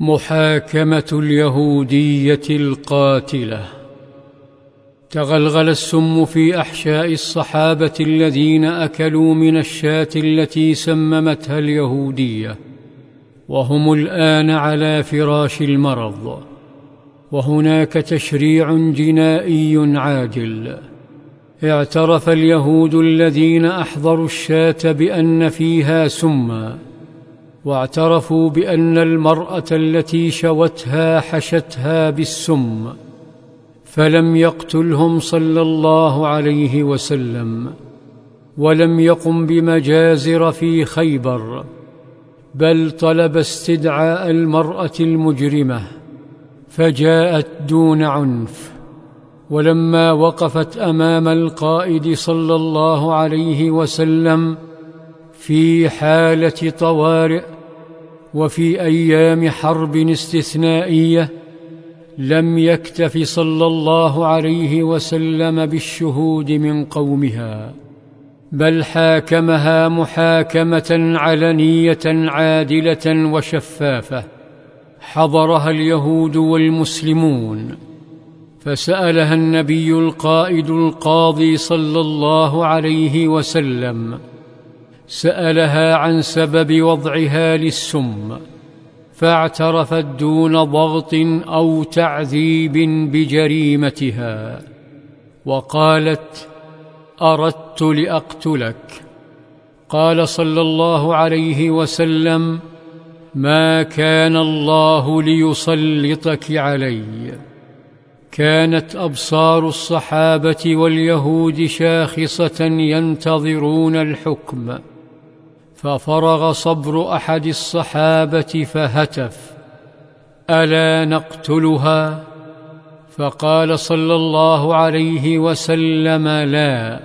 محاكمة اليهودية القاتلة. تغلغل السم في أحشاء الصحابة الذين أكلوا من الشاة التي سممتها اليهودية وهم الآن على فراش المرض. وهناك تشريع جنائي عاجل. اعترف اليهود الذين أحضروا الشاة بأن فيها سما. واعترفوا بأن المرأة التي شوتها حشتها بالسم فلم يقتلهم صلى الله عليه وسلم ولم يقم بمجازر في خيبر بل طلب استدعاء المرأة المجرمة فجاءت دون عنف. ولما وقفت أمام القائد صلى الله عليه وسلم في حالة طوارئ وفي أيام حرب استثنائية لم يكتف صلى الله عليه وسلم بالشهود من قومها بل حاكمها محاكمة علنية عادلة وشفافة حضرها اليهود والمسلمون. فسألها النبي القائد القاضي صلى الله عليه وسلم سألها عن سبب وضعها للسم فاعترفت دون ضغط أو تعذيب بجريمتها وقالت أردت لأقتلك. قال صلى الله عليه وسلم ما كان الله ليسلطك علي. كانت أبصار الصحابة واليهود شاخصة ينتظرون الحكم. ففرغ صبر أحد الصحابة فهتف. ألا نقتلها؟ فقال صلى الله عليه وسلم لا.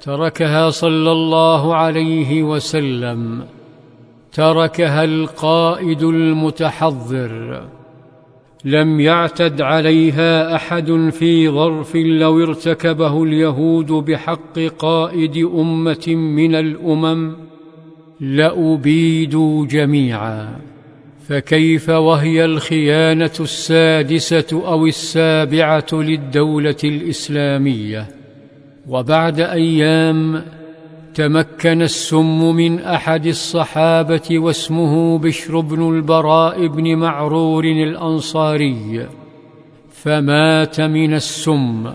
تركها صلى الله عليه وسلم. تركها القائد المتحضر. لم يعتد عليها أحد في ظرف لو ارتكبه اليهود بحق قائد أمة من الأمم. لأبيدوا جميعا فكيف وهي الخيانة السادسة أو السابعة للدولة الإسلامية؟ وبعد أيام تمكن السم من أحد الصحابة واسمه بشر بن البراء بن معرور الأنصاري فمات من السم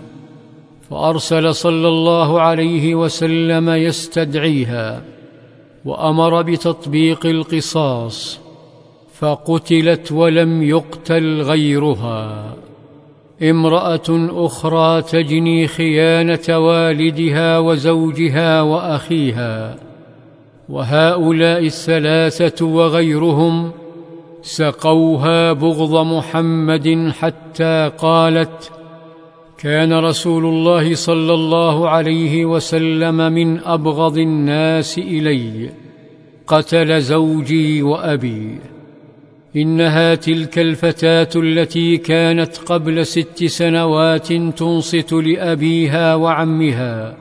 فأرسل صلى الله عليه وسلم يستدعيها. وأمر بتطبيق القصاص فقتلت ولم يقتل غيرها. امرأة أخرى تجني خيانة والدها وزوجها وأخيها. وهؤلاء الثلاثة وغيرهم سقوها بغض محمد حتى قالت كان رسول الله صلى الله عليه وسلم من أبغض الناس إلي. قتل زوجي وأبي. إنها تلك الفتاة التي كانت قبل ست سنوات تنصت لأبيها وعمها.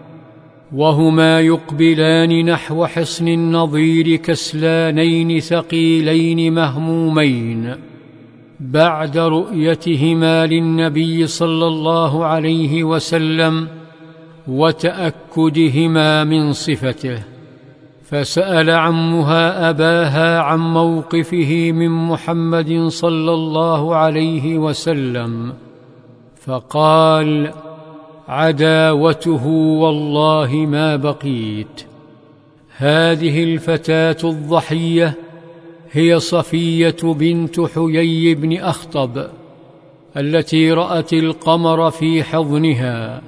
وهما يقبلان نحو حصن النظير كسلانين ثقيلين مهمومين. بعد رؤيتهما للنبي صلى الله عليه وسلم وتأكدهما من صفته. فسأل عمها أباها عن موقفه من محمد صلى الله عليه وسلم فقال عداوته والله ما بقيت. هذه الفتاة الضحية هي صفية بنت حيي بن أخطب التي رأت القمر في حضنها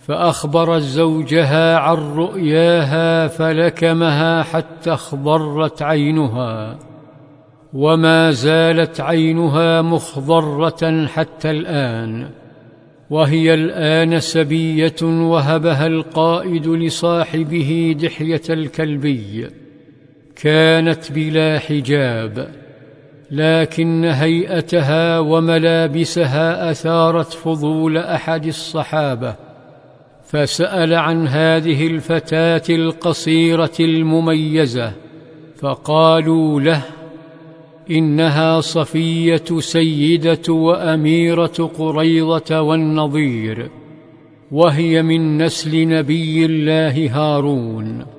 فاخبرت زوجها عن رؤياها فلكمها حتى اخضرت عينها وما زالت عينها مخضرة حتى الآن وهي الآن سبية وهبها القائد لصاحبه دحية الكلبي. كانت بلا حجاب لكن هيئتها وملابسها أثارت فضول أحد الصحابة فسأل عن هذه الفتاة القصيرة المميزة فقالوا له إنها صفية سيدة وأميرة قريضة والنظير وهي من نسل نبي الله هارون.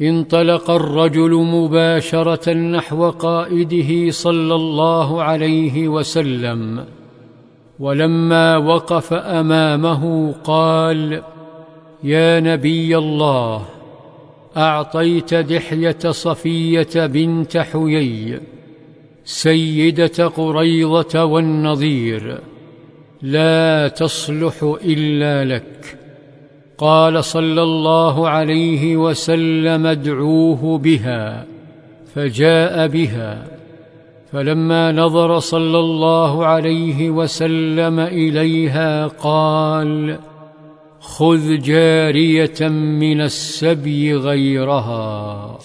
انطلق الرجل مباشرة نحو قائده صلى الله عليه وسلم ولما وقف أمامه قال يا نبي الله أعطيت دحية صفية بنت حيي سيدة قريضه والنظير لا تصلح إلا لك. قال صلى الله عليه وسلم ادعوه بها فجاء بها. فلما نظر صلى الله عليه وسلم إليها قال خذ جارية من السبي غيرها.